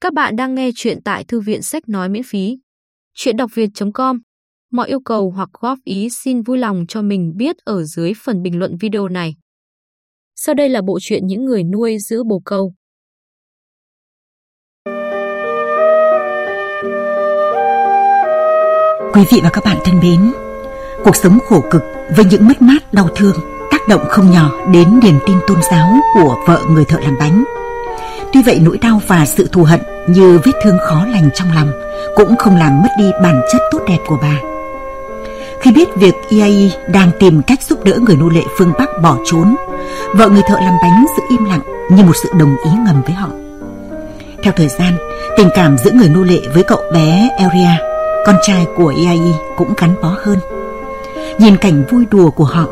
Các bạn đang nghe chuyện tại thư viện sách nói miễn phí. Chuyện đọc việt.com Mọi yêu cầu hoặc góp ý xin vui lòng cho mình biết ở dưới phần bình luận video này. Sau đây là bộ truyện những người nuôi giữ bồ câu. Quý vị và các bạn thân mến, cuộc sống khổ cực với những mất mát đau thương tác động không nhỏ đến niềm tin tôn giáo của vợ người thợ làm bánh. Tuy vậy nỗi đau và sự thù hận như vết thương khó lành trong lòng cũng không làm mất đi bản chất tốt đẹp của bà. Khi biết việc IAI đang tìm cách giúp đỡ người nô lệ phương Bắc bỏ trốn, vợ người thợ làm bánh giữ im lặng như một sự đồng ý ngầm với họ. Theo thời gian, tình cảm giữa người nô lệ với cậu bé Eria, con trai của IAI cũng gắn bó hơn. Nhìn cảnh vui đùa của họ,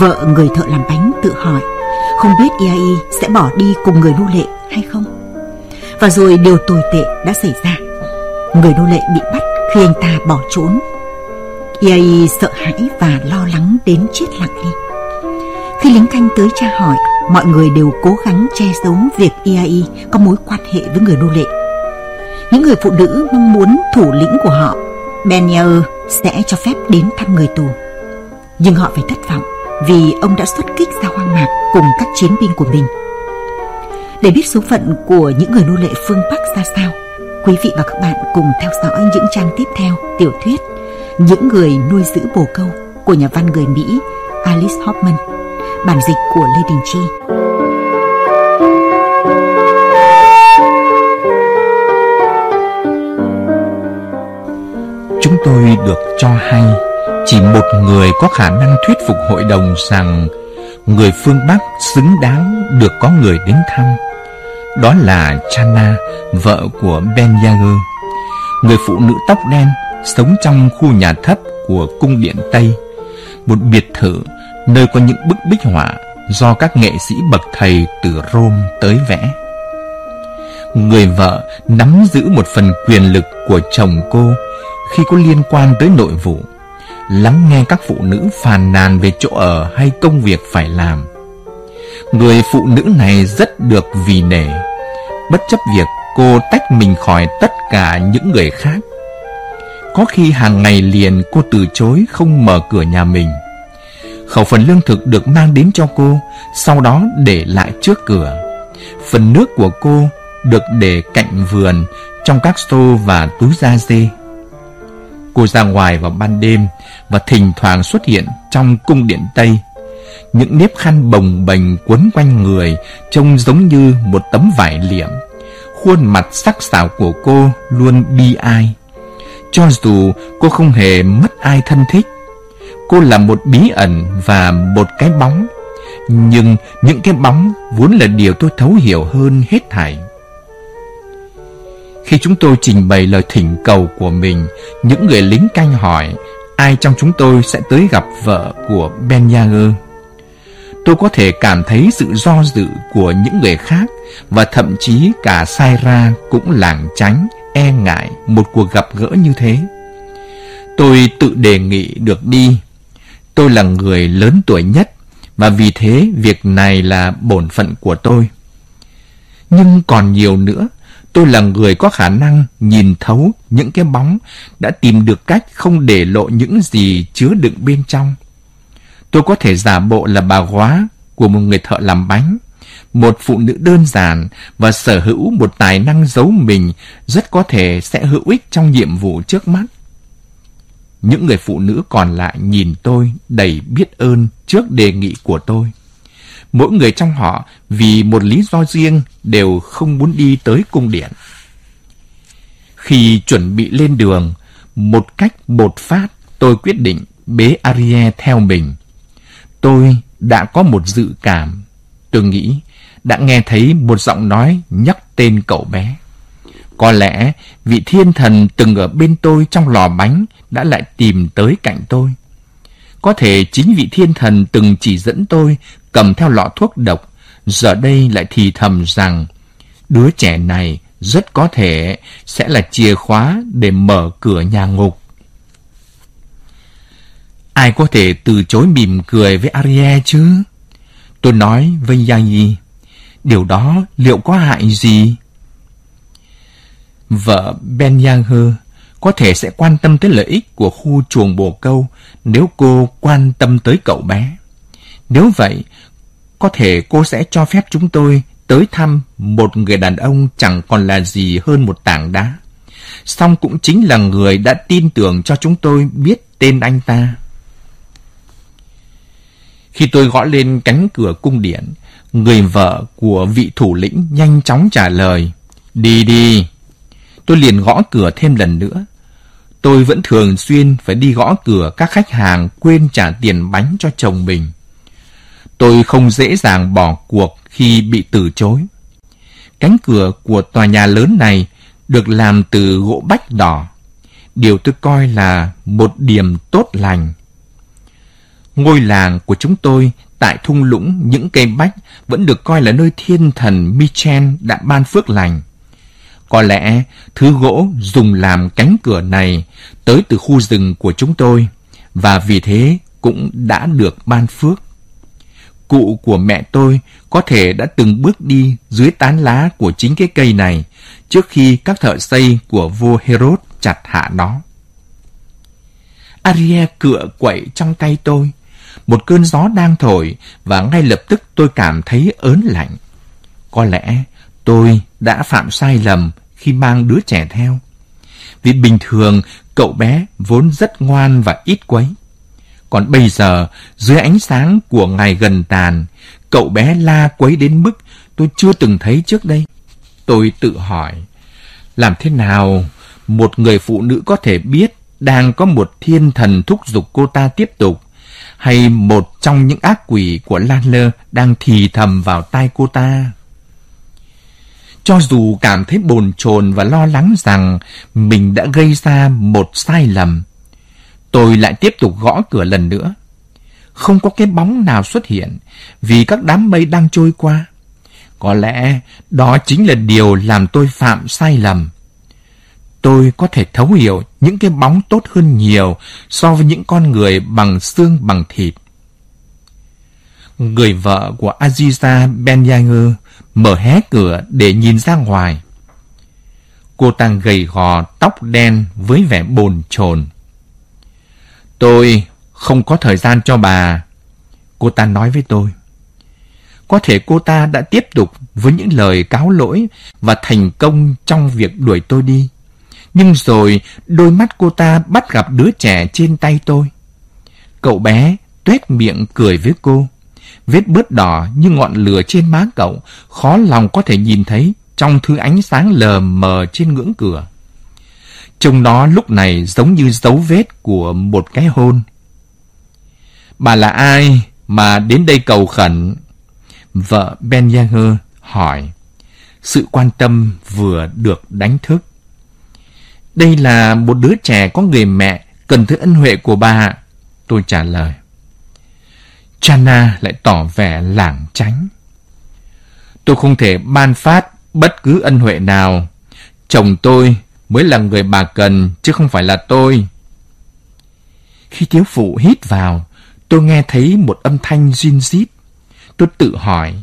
vợ người thợ làm bánh tự hỏi không biết IAI sẽ bỏ đi cùng người nô lệ hay không. Và rồi điều tồi tệ đã xảy ra. Người nô lệ bị bắt khi anh ta bỏ trốn. Yai sợ hãi và lo lắng đến chết lặng đi. Khi lính canh tới tra hỏi, mọi người đều cố gắng che giấu việc IAI có mối quan hệ với người nô lệ. Những người phụ nữ mong muốn thủ lĩnh của họ, Benier, sẽ cho phép đến thăm người tù. Nhưng họ phải thất vọng vì ông đã xuất kích ra hoang mạc cùng các chiến binh của mình. Để biết số phận của những người nô lệ phương Bắc ra sao, quý vị và các bạn cùng theo dõi những trang tiếp theo tiểu thuyết Những người nuôi giữ bồ câu của nhà văn người Mỹ Alice Hoffman, bản dịch của Lê Đình Chi. Chúng tôi được cho hay chỉ một người có khả năng thuyết phục hội đồng rằng người phương Bắc xứng đáng được có người đến thăm. Đó là Chana, vợ của Ben Yager, người phụ nữ tóc đen sống trong khu nhà thấp của cung điện Tây, một biệt thự nơi có những bức bích họa do các nghệ sĩ bậc thầy từ Rome tới vẽ. Người vợ nắm giữ một phần quyền lực của chồng cô khi có liên quan tới nội vụ lắng nghe các phụ nữ phàn nàn về chỗ ở hay công việc phải làm. Người phụ nữ này rất được vì nể, bất chấp việc cô tách mình khỏi tất cả những người khác. Có khi hàng ngày liền cô từ chối không mở cửa nhà mình. Khẩu phần lương thực được mang đến cho cô, sau đó để lại trước cửa. Phần nước của cô được để cạnh vườn trong các xô và túi da dê. Cô ra ngoài vào ban đêm và thỉnh thoảng xuất hiện trong cung điện Tây. Những nếp khăn bồng bềnh quấn quanh người trông giống như một tấm vải liệm. Khuôn mặt sắc sảo của cô luôn bi ai. Cho dù cô không hề mất ai thân thích, cô là một bí ẩn và một cái bóng. Nhưng những cái bóng vốn là điều tôi thấu hiểu hơn hết thảy. Khi chúng tôi trình bày lời thỉnh cầu của mình, những người lính canh hỏi ai trong chúng tôi sẽ tới gặp vợ của Ben Yager. Tôi có thể cảm thấy sự do dự của những người khác và thậm chí cả sai ra cũng lảng tránh, e ngại một cuộc gặp gỡ như thế. Tôi tự đề nghị được đi. Tôi là người lớn tuổi nhất và vì thế việc này là bổn phận của tôi. Nhưng còn nhiều nữa Tôi là người có khả năng nhìn thấu những cái bóng, đã tìm được cách không để lộ những gì chứa đựng bên trong. Tôi có thể giả bộ là bà góa của một người thợ làm bánh, một phụ nữ đơn giản và sở hữu một tài năng giấu mình rất có thể sẽ hữu ích trong nhiệm vụ trước mắt. Những người phụ nữ còn lại nhìn tôi đầy biết ơn trước đề nghị của tôi. Mỗi người trong họ vì một lý do riêng đều không muốn đi tới cung điện. Khi chuẩn bị lên đường, một cách bột phát tôi quyết định bế Ariel theo mình. Tôi đã có một dự cảm. Tôi nghĩ đã nghe thấy một giọng nói nhắc tên cậu bé. Có lẽ vị thiên thần từng ở bên tôi trong lò bánh đã lại tìm tới cạnh tôi. Có thể chính vị thiên thần từng chỉ dẫn tôi cầm theo lọ thuốc độc, giờ đây lại thì thầm rằng đứa trẻ này rất có thể sẽ là chìa khóa để mở cửa nhà ngục. Ai có thể từ chối mỉm cười với Ariel chứ? Tôi nói với Yagi, điều đó liệu có hại gì? Vợ Ben Yang Hơ có thể sẽ quan tâm tới lợi ích của khu chuồng bồ câu nếu cô quan tâm tới cậu bé. Nếu vậy, có thể cô sẽ cho phép chúng tôi tới thăm một người đàn ông chẳng còn là gì hơn một tảng đá. Song cũng chính là người đã tin tưởng cho chúng tôi biết tên anh ta. Khi tôi gõ lên cánh cửa cung điện, người vợ của vị thủ lĩnh nhanh chóng trả lời. Đi đi. Tôi liền gõ cửa thêm lần nữa. Tôi vẫn thường xuyên phải đi gõ cửa các khách hàng quên trả tiền bánh cho chồng mình. Tôi không dễ dàng bỏ cuộc khi bị từ chối. Cánh cửa của tòa nhà lớn này được làm từ gỗ bách đỏ. Điều tôi coi là một điểm tốt lành. Ngôi làng của chúng tôi tại thung lũng những cây bách vẫn được coi là nơi thiên thần Michel đã ban phước lành. Có lẽ thứ gỗ dùng làm cánh cửa này tới từ khu rừng của chúng tôi và vì thế cũng đã được ban phước. Cụ của mẹ tôi có thể đã từng bước đi dưới tán lá của chính cái cây này trước khi các thợ xây của vua Herod chặt hạ nó. Ariel cựa quậy trong tay tôi. Một cơn gió đang thổi và ngay lập tức tôi cảm thấy ớn lạnh. Có lẽ tôi đã phạm sai lầm khi mang đứa trẻ theo. Vì bình thường cậu bé vốn rất ngoan và ít quấy. Còn bây giờ, dưới ánh sáng của ngày gần tàn, cậu bé la quấy đến mức tôi chưa từng thấy trước đây. Tôi tự hỏi, làm thế nào một người phụ nữ có thể biết đang có một thiên thần thúc giục cô ta tiếp tục, hay một trong những ác quỷ của Lan Lơ đang thì thầm vào tai cô ta? Cho dù cảm thấy bồn chồn và lo lắng rằng mình đã gây ra một sai lầm, tôi lại tiếp tục gõ cửa lần nữa. Không có cái bóng nào xuất hiện vì các đám mây đang trôi qua. Có lẽ đó chính là điều làm tôi phạm sai lầm. Tôi có thể thấu hiểu những cái bóng tốt hơn nhiều so với những con người bằng xương bằng thịt. Người vợ của Aziza Benyanger mở hé cửa để nhìn ra ngoài. Cô ta gầy gò, tóc đen với vẻ bồn chồn. Tôi không có thời gian cho bà. Cô ta nói với tôi. Có thể cô ta đã tiếp tục với những lời cáo lỗi và thành công trong việc đuổi tôi đi. Nhưng rồi đôi mắt cô ta bắt gặp đứa trẻ trên tay tôi. Cậu bé tuét miệng cười với cô. Vết bớt đỏ như ngọn lửa trên má cậu, khó lòng có thể nhìn thấy trong thứ ánh sáng lờ mờ trên ngưỡng cửa. Trông nó lúc này giống như dấu vết của một cái hôn. Bà là ai mà đến đây cầu khẩn? Vợ Ben Yanger hỏi. Sự quan tâm vừa được đánh thức. Đây là một đứa trẻ có người mẹ cần thứ ân huệ của bà. Tôi trả lời. Chana lại tỏ vẻ lảng tránh. Tôi không thể ban phát bất cứ ân huệ nào. Chồng tôi mới là người bà cần, chứ không phải là tôi. Khi thiếu phụ hít vào, tôi nghe thấy một âm thanh rin rít. Tôi tự hỏi,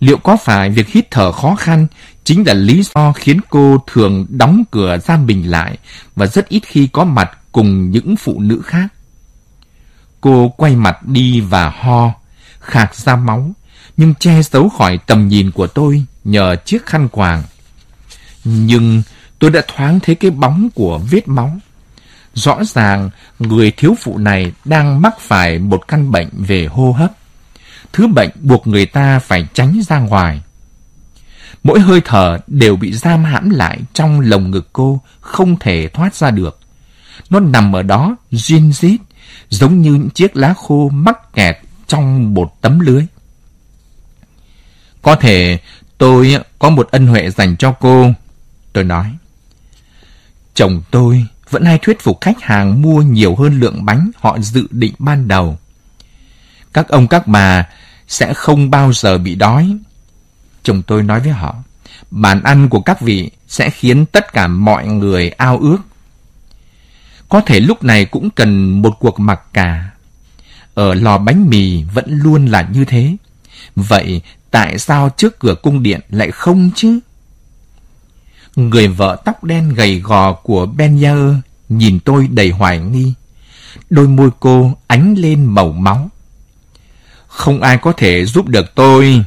liệu có phải việc hít thở khó khăn chính là lý do khiến cô thường đóng cửa gian mình lại và rất ít khi có mặt cùng những phụ nữ khác? Cô quay mặt đi và ho, khạc ra máu, nhưng che giấu khỏi tầm nhìn của tôi nhờ chiếc khăn quàng. Nhưng tôi đã thoáng thấy cái bóng của vết máu. Rõ ràng người thiếu phụ này đang mắc phải một căn bệnh về hô hấp. Thứ bệnh buộc người ta phải tránh ra ngoài. Mỗi hơi thở đều bị giam hãm lại trong lồng ngực cô, không thể thoát ra được. Nó nằm ở đó, duyên rít, giống như những chiếc lá khô mắc kẹt trong một tấm lưới. Có thể tôi có một ân huệ dành cho cô, tôi nói. Chồng tôi vẫn hay thuyết phục khách hàng mua nhiều hơn lượng bánh họ dự định ban đầu. Các ông các bà sẽ không bao giờ bị đói. Chồng tôi nói với họ, bàn ăn của các vị sẽ khiến tất cả mọi người ao ước. Có thể lúc này cũng cần một cuộc mặc cả. Ở lò bánh mì vẫn luôn là như thế. Vậy tại sao trước cửa cung điện lại không chứ? Người vợ tóc đen gầy gò của Ben Yair nhìn tôi đầy hoài nghi. Đôi môi cô ánh lên màu máu. Không ai có thể giúp được tôi.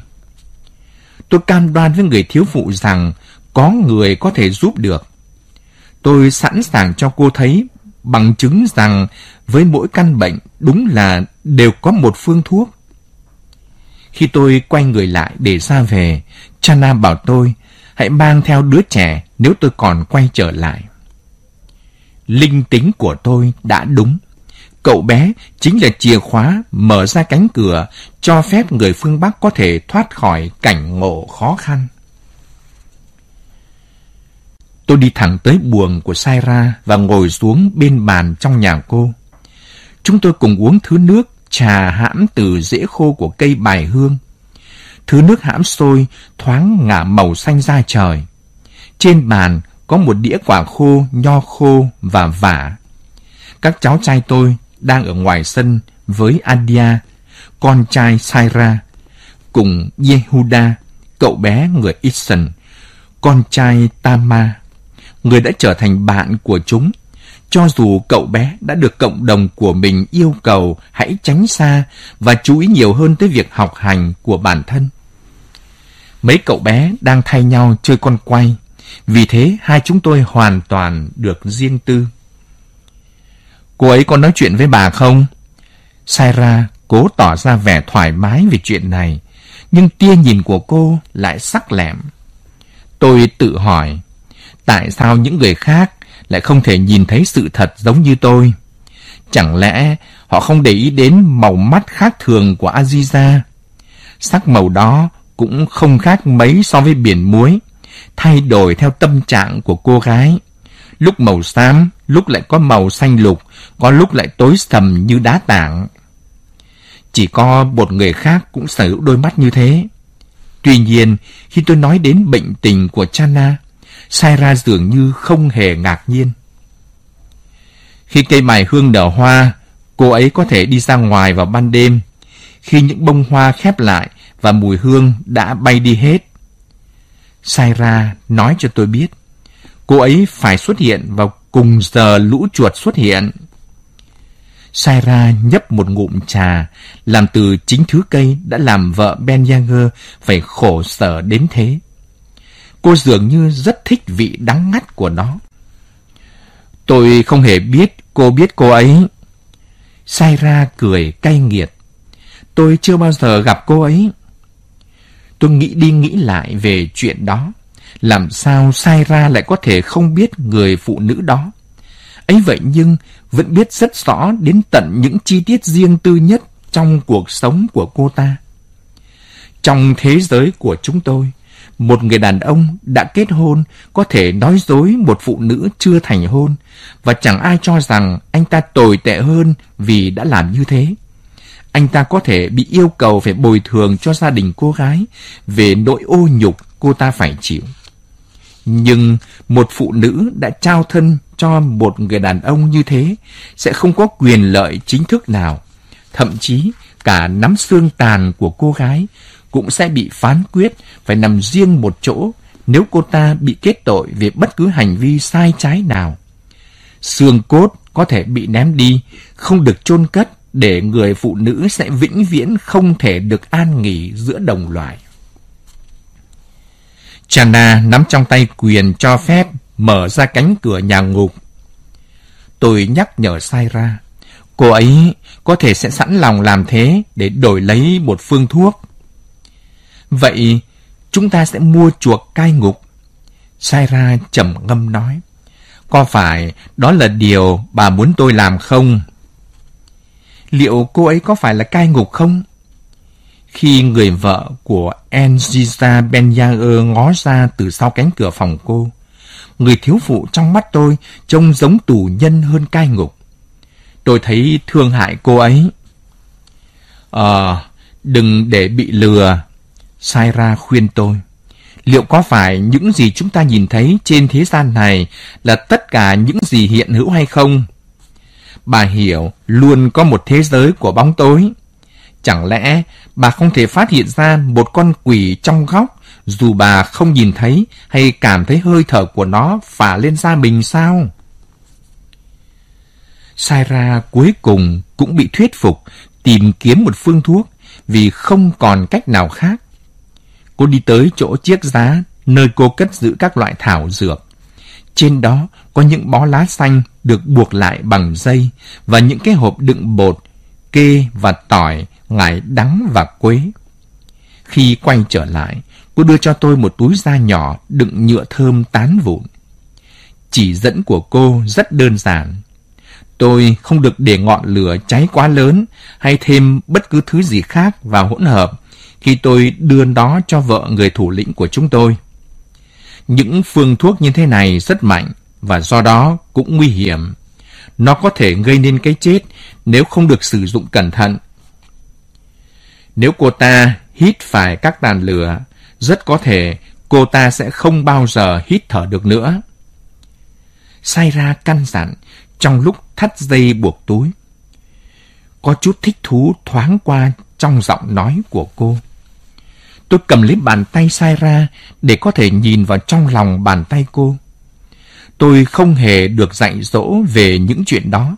Tôi cam đoan với người thiếu phụ rằng có người có thể giúp được. Tôi sẵn sàng cho cô thấy bằng chứng rằng với mỗi căn bệnh đúng là đều có một phương thuốc. Khi tôi quay người lại để ra về, Chana bảo tôi hãy mang theo đứa trẻ nếu tôi còn quay trở lại. Linh tính của tôi đã đúng. Cậu bé chính là chìa khóa mở ra cánh cửa cho phép người phương Bắc có thể thoát khỏi cảnh ngộ khó khăn. Tôi đi thẳng tới buồng của Saira và ngồi xuống bên bàn trong nhà cô. Chúng tôi cùng uống thứ nước trà hãm từ rễ khô của cây bài hương. Thứ nước hãm sôi thoáng ngả màu xanh da trời. Trên bàn có một đĩa quả khô, nho khô và vả. Các cháu trai tôi đang ở ngoài sân với Adia, con trai Saira, cùng Yehuda, cậu bé người Ison, con trai Tama người đã trở thành bạn của chúng. Cho dù cậu bé đã được cộng đồng của mình yêu cầu hãy tránh xa và chú ý nhiều hơn tới việc học hành của bản thân. Mấy cậu bé đang thay nhau chơi con quay, vì thế hai chúng tôi hoàn toàn được riêng tư. Cô ấy có nói chuyện với bà không? Saira cố tỏ ra vẻ thoải mái về chuyện này, nhưng tia nhìn của cô lại sắc lẹm. Tôi tự hỏi, Tại sao những người khác lại không thể nhìn thấy sự thật giống như tôi? Chẳng lẽ họ không để ý đến màu mắt khác thường của Aziza? Sắc màu đó cũng không khác mấy so với biển muối, thay đổi theo tâm trạng của cô gái. Lúc màu xám, lúc lại có màu xanh lục, có lúc lại tối sầm như đá tảng. Chỉ có một người khác cũng sở hữu đôi mắt như thế. Tuy nhiên, khi tôi nói đến bệnh tình của Chana, Saira dường như không hề ngạc nhiên. Khi cây mài hương nở hoa, cô ấy có thể đi ra ngoài vào ban đêm, khi những bông hoa khép lại và mùi hương đã bay đi hết. Saira nói cho tôi biết, cô ấy phải xuất hiện vào cùng giờ lũ chuột xuất hiện. Saira nhấp một ngụm trà, làm từ chính thứ cây đã làm vợ Ben Yanger phải khổ sở đến thế. Cô dường như rất thích vị đắng ngắt của nó. Tôi không hề biết cô biết cô ấy. Saira cười cay nghiệt. Tôi chưa bao giờ gặp cô ấy. Tôi nghĩ đi nghĩ lại về chuyện đó. Làm sao sai ra lại có thể không biết người phụ nữ đó? ấy vậy nhưng vẫn biết rất rõ đến tận những chi tiết riêng tư nhất trong cuộc sống của cô ta. Trong thế giới của chúng tôi, một người đàn ông đã kết hôn có thể nói dối một phụ nữ chưa thành hôn và chẳng ai cho rằng anh ta tồi tệ hơn vì đã làm như thế. Anh ta có thể bị yêu cầu phải bồi thường cho gia đình cô gái về nỗi ô nhục cô ta phải chịu. Nhưng một phụ nữ đã trao thân cho một người đàn ông như thế sẽ không có quyền lợi chính thức nào. Thậm chí cả nắm xương tàn của cô gái cũng sẽ bị phán quyết phải nằm riêng một chỗ nếu cô ta bị kết tội về bất cứ hành vi sai trái nào. Xương cốt có thể bị ném đi, không được chôn cất để người phụ nữ sẽ vĩnh viễn không thể được an nghỉ giữa đồng loại. Chana nắm trong tay quyền cho phép mở ra cánh cửa nhà ngục. Tôi nhắc nhở sai ra, cô ấy có thể sẽ sẵn lòng làm thế để đổi lấy một phương thuốc Vậy chúng ta sẽ mua chuộc cai ngục. Sai ra trầm ngâm nói. Có phải đó là điều bà muốn tôi làm không? Liệu cô ấy có phải là cai ngục không? Khi người vợ của Enziza Benyaer ngó ra từ sau cánh cửa phòng cô, người thiếu phụ trong mắt tôi trông giống tù nhân hơn cai ngục. Tôi thấy thương hại cô ấy. Ờ, đừng để bị lừa, Saira khuyên tôi, liệu có phải những gì chúng ta nhìn thấy trên thế gian này là tất cả những gì hiện hữu hay không? Bà hiểu luôn có một thế giới của bóng tối. Chẳng lẽ bà không thể phát hiện ra một con quỷ trong góc dù bà không nhìn thấy hay cảm thấy hơi thở của nó phả lên da mình sao? Saira cuối cùng cũng bị thuyết phục tìm kiếm một phương thuốc vì không còn cách nào khác. Cô đi tới chỗ chiếc giá nơi cô cất giữ các loại thảo dược. Trên đó có những bó lá xanh được buộc lại bằng dây và những cái hộp đựng bột, kê và tỏi, ngải đắng và quế. Khi quay trở lại, cô đưa cho tôi một túi da nhỏ đựng nhựa thơm tán vụn. Chỉ dẫn của cô rất đơn giản. Tôi không được để ngọn lửa cháy quá lớn hay thêm bất cứ thứ gì khác vào hỗn hợp khi tôi đưa đó cho vợ người thủ lĩnh của chúng tôi. Những phương thuốc như thế này rất mạnh và do đó cũng nguy hiểm. Nó có thể gây nên cái chết nếu không được sử dụng cẩn thận. Nếu cô ta hít phải các tàn lửa, rất có thể cô ta sẽ không bao giờ hít thở được nữa. Say ra căn dặn trong lúc thắt dây buộc túi. Có chút thích thú thoáng qua trong giọng nói của cô. Tôi cầm lấy bàn tay sai ra để có thể nhìn vào trong lòng bàn tay cô. Tôi không hề được dạy dỗ về những chuyện đó.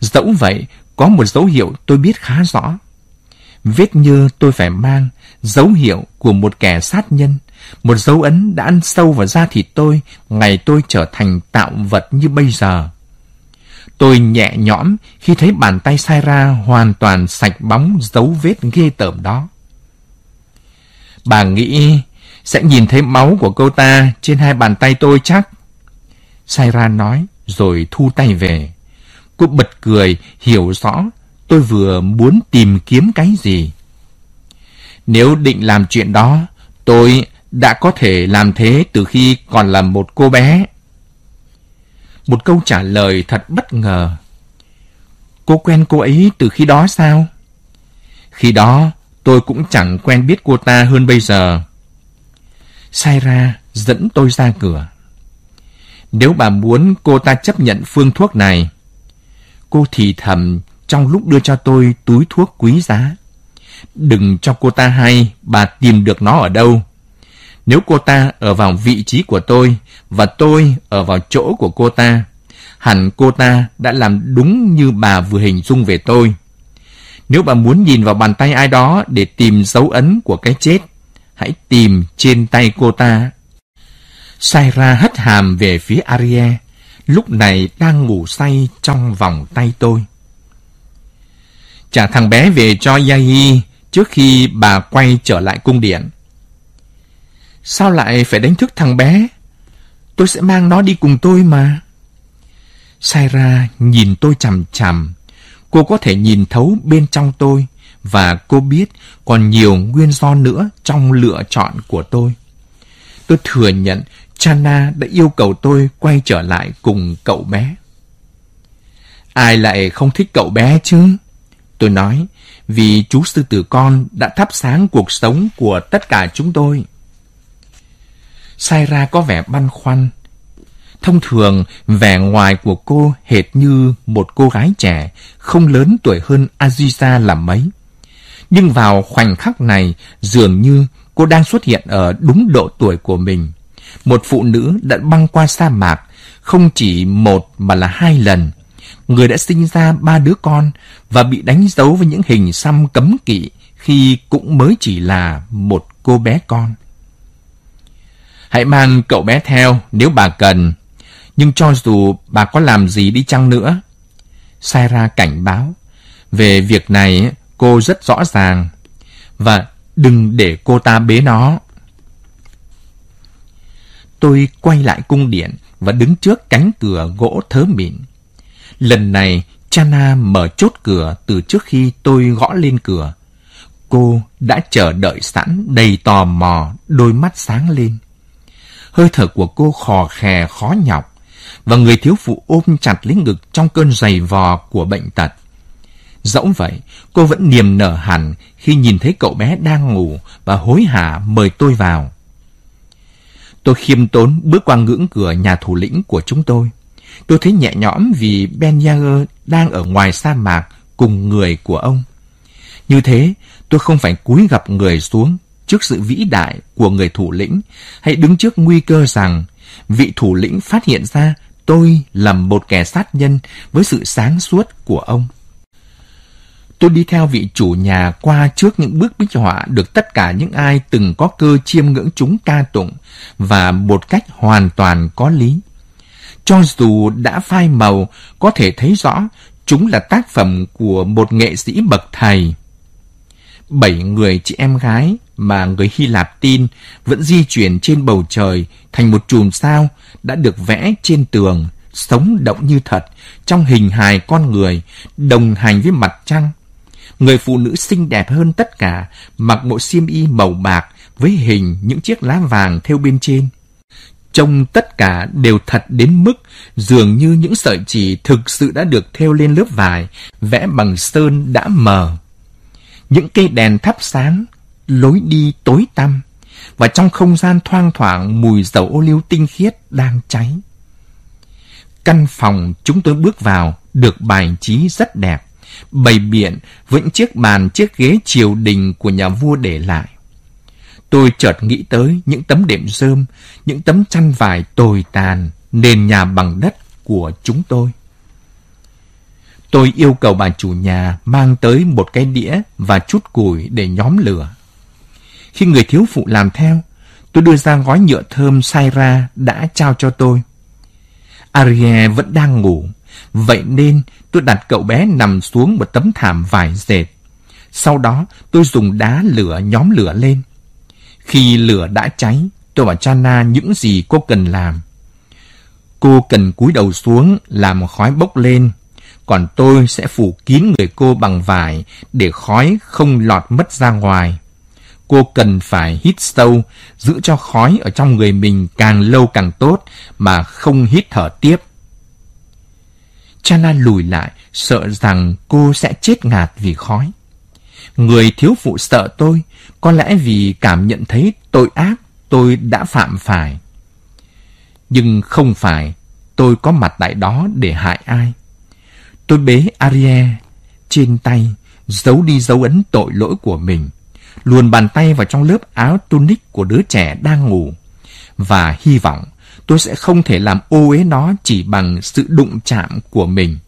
Dẫu vậy, có một dấu hiệu tôi biết khá rõ. Vết như tôi phải mang, dấu hiệu của một kẻ sát nhân, một dấu ấn đã ăn sâu vào da thịt tôi ngày tôi trở thành tạo vật như bây giờ. Tôi nhẹ nhõm khi thấy bàn tay sai ra hoàn toàn sạch bóng dấu vết ghê tởm đó. Bà nghĩ sẽ nhìn thấy máu của cô ta trên hai bàn tay tôi chắc. Sai ra nói rồi thu tay về. Cô bật cười hiểu rõ tôi vừa muốn tìm kiếm cái gì. Nếu định làm chuyện đó, tôi đã có thể làm thế từ khi còn là một cô bé. Một câu trả lời thật bất ngờ. Cô quen cô ấy từ khi đó sao? Khi đó, tôi cũng chẳng quen biết cô ta hơn bây giờ. Sai ra, dẫn tôi ra cửa. Nếu bà muốn cô ta chấp nhận phương thuốc này, cô thì thầm trong lúc đưa cho tôi túi thuốc quý giá. Đừng cho cô ta hay bà tìm được nó ở đâu. Nếu cô ta ở vào vị trí của tôi và tôi ở vào chỗ của cô ta, hẳn cô ta đã làm đúng như bà vừa hình dung về tôi. Nếu bà muốn nhìn vào bàn tay ai đó để tìm dấu ấn của cái chết, hãy tìm trên tay cô ta. Saira hất hàm về phía Arie, lúc này đang ngủ say trong vòng tay tôi. Trả thằng bé về cho Yahi trước khi bà quay trở lại cung điện. Sao lại phải đánh thức thằng bé? Tôi sẽ mang nó đi cùng tôi mà. Sai ra nhìn tôi chằm chằm. Cô có thể nhìn thấu bên trong tôi và cô biết còn nhiều nguyên do nữa trong lựa chọn của tôi. Tôi thừa nhận Chana đã yêu cầu tôi quay trở lại cùng cậu bé. Ai lại không thích cậu bé chứ? Tôi nói, vì chú sư tử con đã thắp sáng cuộc sống của tất cả chúng tôi. Sai ra có vẻ băn khoăn. Thông thường, vẻ ngoài của cô hệt như một cô gái trẻ, không lớn tuổi hơn Aziza là mấy. Nhưng vào khoảnh khắc này, dường như cô đang xuất hiện ở đúng độ tuổi của mình. Một phụ nữ đã băng qua sa mạc, không chỉ một mà là hai lần. Người đã sinh ra ba đứa con và bị đánh dấu với những hình xăm cấm kỵ khi cũng mới chỉ là một cô bé con. Hãy mang cậu bé theo nếu bà cần. Nhưng cho dù bà có làm gì đi chăng nữa, Sarah ra cảnh báo. Về việc này cô rất rõ ràng. Và đừng để cô ta bế nó. Tôi quay lại cung điện và đứng trước cánh cửa gỗ thớ mịn. Lần này, Chana mở chốt cửa từ trước khi tôi gõ lên cửa. Cô đã chờ đợi sẵn đầy tò mò, đôi mắt sáng lên. Hơi thở của cô khò khè khó nhọc, và người thiếu phụ ôm chặt lấy ngực trong cơn dày vò của bệnh tật. Dẫu vậy, cô vẫn niềm nở hẳn khi nhìn thấy cậu bé đang ngủ và hối hả mời tôi vào. Tôi khiêm tốn bước qua ngưỡng cửa nhà thủ lĩnh của chúng tôi. Tôi thấy nhẹ nhõm vì Ben Yager đang ở ngoài sa mạc cùng người của ông. Như thế, tôi không phải cúi gặp người xuống trước sự vĩ đại của người thủ lĩnh hay đứng trước nguy cơ rằng vị thủ lĩnh phát hiện ra tôi là một kẻ sát nhân với sự sáng suốt của ông. Tôi đi theo vị chủ nhà qua trước những bức bích họa được tất cả những ai từng có cơ chiêm ngưỡng chúng ca tụng và một cách hoàn toàn có lý. Cho dù đã phai màu, có thể thấy rõ chúng là tác phẩm của một nghệ sĩ bậc thầy. Bảy người chị em gái mà người Hy Lạp tin vẫn di chuyển trên bầu trời thành một chùm sao đã được vẽ trên tường, sống động như thật, trong hình hài con người, đồng hành với mặt trăng. Người phụ nữ xinh đẹp hơn tất cả, mặc bộ xiêm y màu bạc với hình những chiếc lá vàng theo bên trên. Trông tất cả đều thật đến mức dường như những sợi chỉ thực sự đã được thêu lên lớp vải, vẽ bằng sơn đã mờ. Những cây đèn thắp sáng, lối đi tối tăm, và trong không gian thoang thoảng mùi dầu ô liu tinh khiết đang cháy. Căn phòng chúng tôi bước vào được bài trí rất đẹp, bày biện với những chiếc bàn chiếc ghế triều đình của nhà vua để lại. Tôi chợt nghĩ tới những tấm đệm rơm, những tấm chăn vải tồi tàn, nền nhà bằng đất của chúng tôi. Tôi yêu cầu bà chủ nhà mang tới một cái đĩa và chút củi để nhóm lửa. Khi người thiếu phụ làm theo, tôi đưa ra gói nhựa thơm sai ra đã trao cho tôi. Ariel vẫn đang ngủ, vậy nên tôi đặt cậu bé nằm xuống một tấm thảm vải dệt. Sau đó tôi dùng đá lửa nhóm lửa lên. Khi lửa đã cháy, tôi bảo Chana những gì cô cần làm. Cô cần cúi đầu xuống làm khói bốc lên, còn tôi sẽ phủ kín người cô bằng vải để khói không lọt mất ra ngoài. Cô cần phải hít sâu, giữ cho khói ở trong người mình càng lâu càng tốt mà không hít thở tiếp. Chana lùi lại, sợ rằng cô sẽ chết ngạt vì khói. Người thiếu phụ sợ tôi, có lẽ vì cảm nhận thấy tội ác tôi đã phạm phải. Nhưng không phải tôi có mặt tại đó để hại ai. Tôi bế Ariel trên tay, giấu đi dấu ấn tội lỗi của mình, luồn bàn tay vào trong lớp áo tunic của đứa trẻ đang ngủ, và hy vọng tôi sẽ không thể làm ô uế nó chỉ bằng sự đụng chạm của mình.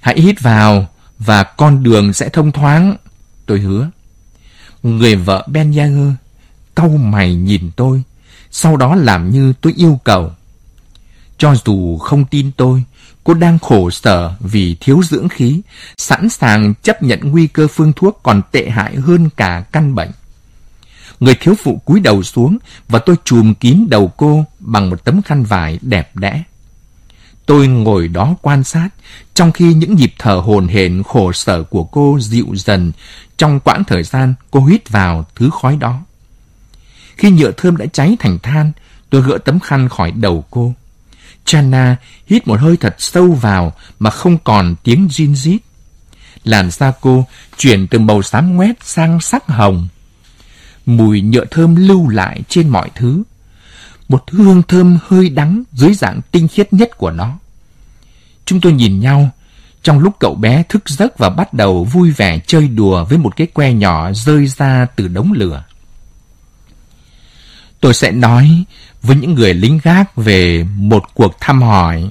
Hãy hít vào và con đường sẽ thông thoáng, tôi hứa. Người vợ Ben Yager cau mày nhìn tôi, sau đó làm như tôi yêu cầu. Cho dù không tin tôi, cô đang khổ sở vì thiếu dưỡng khí, sẵn sàng chấp nhận nguy cơ phương thuốc còn tệ hại hơn cả căn bệnh. Người thiếu phụ cúi đầu xuống và tôi chùm kín đầu cô bằng một tấm khăn vải đẹp đẽ. Tôi ngồi đó quan sát, trong khi những nhịp thở hồn hển khổ sở của cô dịu dần trong quãng thời gian cô hít vào thứ khói đó. Khi nhựa thơm đã cháy thành than, tôi gỡ tấm khăn khỏi đầu cô. Chana hít một hơi thật sâu vào mà không còn tiếng zin rít. Làn da cô chuyển từ màu xám ngoét sang sắc hồng. Mùi nhựa thơm lưu lại trên mọi thứ. Một hương thơm hơi đắng dưới dạng tinh khiết nhất của nó. Chúng tôi nhìn nhau trong lúc cậu bé thức giấc và bắt đầu vui vẻ chơi đùa với một cái que nhỏ rơi ra từ đống lửa. Tôi sẽ nói với những người lính gác về một cuộc thăm hỏi.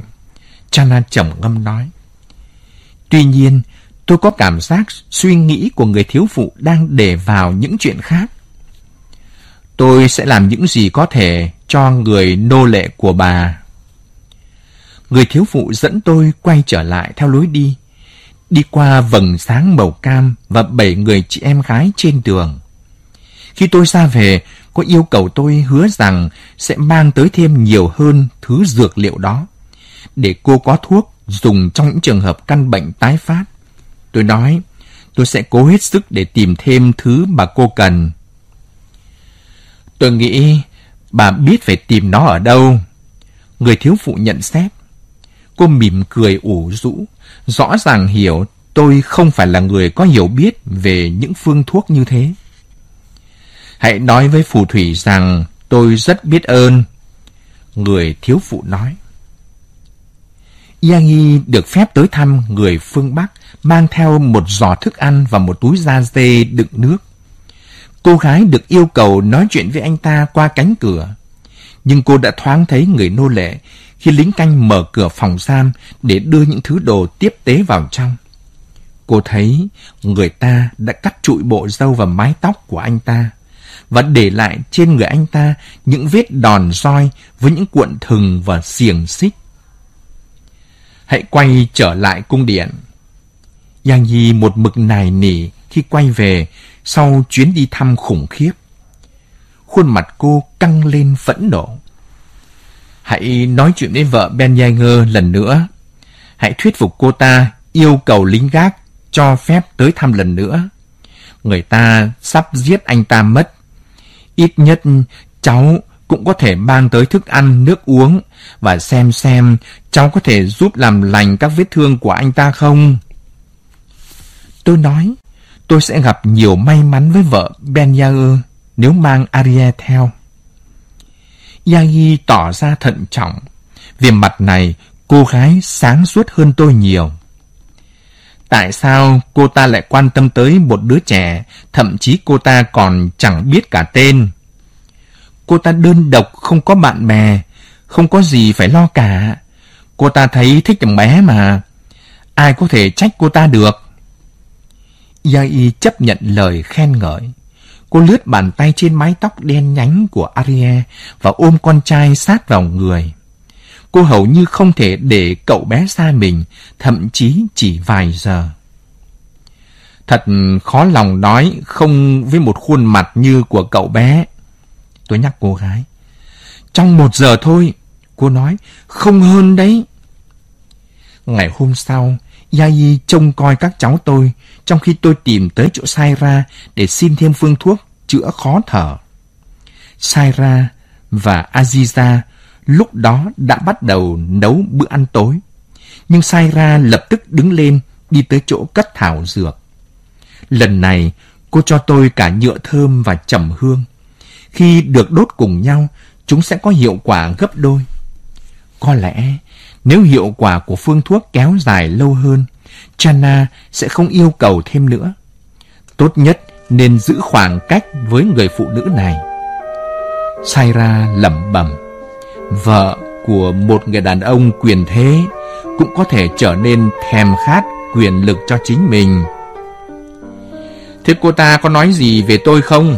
Chana trầm ngâm nói. Tuy nhiên, tôi có cảm giác suy nghĩ của người thiếu phụ đang để vào những chuyện khác. Tôi sẽ làm những gì có thể cho người nô lệ của bà. Người thiếu phụ dẫn tôi quay trở lại theo lối đi, đi qua vầng sáng màu cam và bảy người chị em gái trên đường. Khi tôi ra về, có yêu cầu tôi hứa rằng sẽ mang tới thêm nhiều hơn thứ dược liệu đó, để cô có thuốc dùng trong những trường hợp căn bệnh tái phát. Tôi nói, tôi sẽ cố hết sức để tìm thêm thứ mà cô cần. Tôi nghĩ bà biết phải tìm nó ở đâu. Người thiếu phụ nhận xét. Cô mỉm cười ủ rũ, rõ ràng hiểu tôi không phải là người có hiểu biết về những phương thuốc như thế. Hãy nói với phù thủy rằng tôi rất biết ơn. Người thiếu phụ nói. Yagi được phép tới thăm người phương Bắc mang theo một giò thức ăn và một túi da dê đựng nước. Cô gái được yêu cầu nói chuyện với anh ta qua cánh cửa. Nhưng cô đã thoáng thấy người nô lệ khi lính canh mở cửa phòng giam để đưa những thứ đồ tiếp tế vào trong. Cô thấy người ta đã cắt trụi bộ râu và mái tóc của anh ta và để lại trên người anh ta những vết đòn roi với những cuộn thừng và xiềng xích. Hãy quay trở lại cung điện. Giang Nhi một mực nài nỉ khi quay về sau chuyến đi thăm khủng khiếp. Khuôn mặt cô căng lên phẫn nộ. Hãy nói chuyện với vợ Ben Yeager lần nữa. Hãy thuyết phục cô ta yêu cầu lính gác cho phép tới thăm lần nữa. Người ta sắp giết anh ta mất. Ít nhất cháu cũng có thể mang tới thức ăn, nước uống và xem xem cháu có thể giúp làm lành các vết thương của anh ta không. Tôi nói, tôi sẽ gặp nhiều may mắn với vợ Ben Yair nếu mang Ariel theo. Yagi tỏ ra thận trọng. Về mặt này, cô gái sáng suốt hơn tôi nhiều. Tại sao cô ta lại quan tâm tới một đứa trẻ, thậm chí cô ta còn chẳng biết cả tên? Cô ta đơn độc, không có bạn bè, không có gì phải lo cả. Cô ta thấy thích thằng bé mà. Ai có thể trách cô ta được? Yai chấp nhận lời khen ngợi. Cô lướt bàn tay trên mái tóc đen nhánh của Aria và ôm con trai sát vào người. Cô hầu như không thể để cậu bé xa mình, thậm chí chỉ vài giờ. Thật khó lòng nói không với một khuôn mặt như của cậu bé. Tôi nhắc cô gái. Trong một giờ thôi, cô nói, không hơn đấy. Ngày hôm sau, Yai trông coi các cháu tôi, trong khi tôi tìm tới chỗ Sai Ra để xin thêm phương thuốc chữa khó thở. Saira và Aziza lúc đó đã bắt đầu nấu bữa ăn tối. Nhưng Saira lập tức đứng lên đi tới chỗ cất thảo dược. Lần này, cô cho tôi cả nhựa thơm và trầm hương. Khi được đốt cùng nhau, chúng sẽ có hiệu quả gấp đôi. Có lẽ, nếu hiệu quả của phương thuốc kéo dài lâu hơn, Chana sẽ không yêu cầu thêm nữa. Tốt nhất nên giữ khoảng cách với người phụ nữ này. Saira lẩm bẩm, vợ của một người đàn ông quyền thế cũng có thể trở nên thèm khát quyền lực cho chính mình. Thế cô ta có nói gì về tôi không?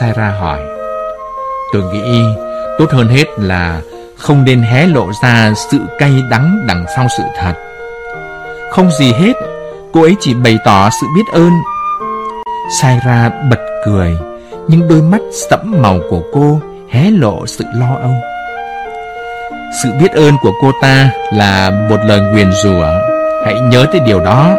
Saira hỏi. Tôi nghĩ tốt hơn hết là không nên hé lộ ra sự cay đắng đằng sau sự thật. Không gì hết, cô ấy chỉ bày tỏ sự biết ơn. Saira bật cười, nhưng đôi mắt sẫm màu của cô hé lộ sự lo âu. Sự biết ơn của cô ta là một lời nguyền rủa. Hãy nhớ tới điều đó.